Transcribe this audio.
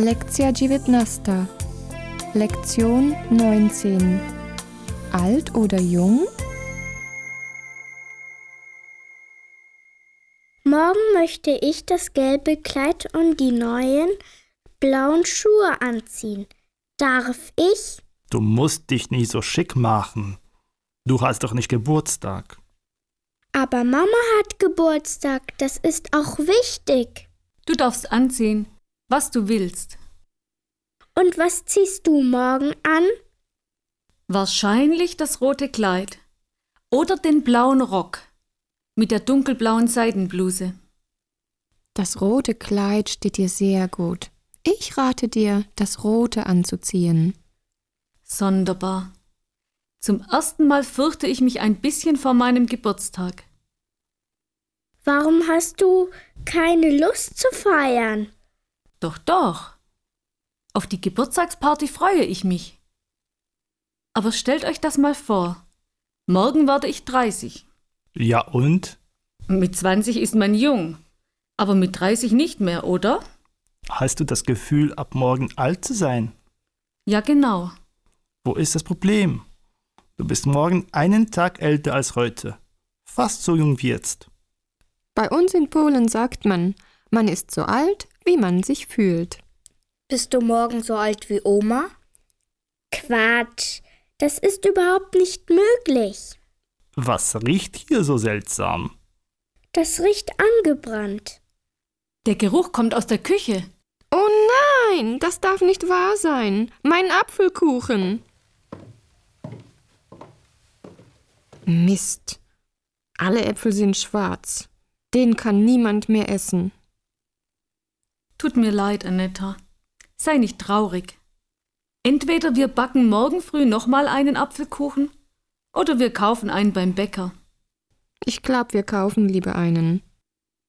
Lekcja 19. Lektion 19. Alt oder jung? Morgen möchte ich das gelbe Kleid und die neuen blauen Schuhe anziehen. Darf ich? Du musst dich nicht so schick machen. Du hast doch nicht Geburtstag. Aber Mama hat Geburtstag, das ist auch wichtig. Du darfst anziehen, was du willst. Und was ziehst du morgen an? Wahrscheinlich das rote Kleid oder den blauen Rock mit der dunkelblauen Seidenbluse. Das rote Kleid steht dir sehr gut. Ich rate dir, das rote anzuziehen. Sonderbar. Zum ersten Mal fürchte ich mich ein bisschen vor meinem Geburtstag. Warum hast du keine Lust zu feiern? Doch, doch. Auf die Geburtstagsparty freue ich mich. Aber stellt euch das mal vor. Morgen werde ich 30. Ja und? Mit 20 ist man jung. Aber mit 30 nicht mehr, oder? Hast du das Gefühl, ab morgen alt zu sein? Ja, genau. Wo ist das Problem? Du bist morgen einen Tag älter als heute. Fast so jung wie jetzt. Bei uns in Polen sagt man, man ist so alt, wie man sich fühlt. Bist du morgen so alt wie Oma? Quatsch, das ist überhaupt nicht möglich. Was riecht hier so seltsam? Das riecht angebrannt. Der Geruch kommt aus der Küche. Oh nein, das darf nicht wahr sein. Mein Apfelkuchen. Mist. Alle Äpfel sind schwarz. Den kann niemand mehr essen. Tut mir leid, Annetta. Sei nicht traurig. Entweder wir backen morgen früh nochmal einen Apfelkuchen oder wir kaufen einen beim Bäcker. Ich glaub, wir kaufen lieber einen.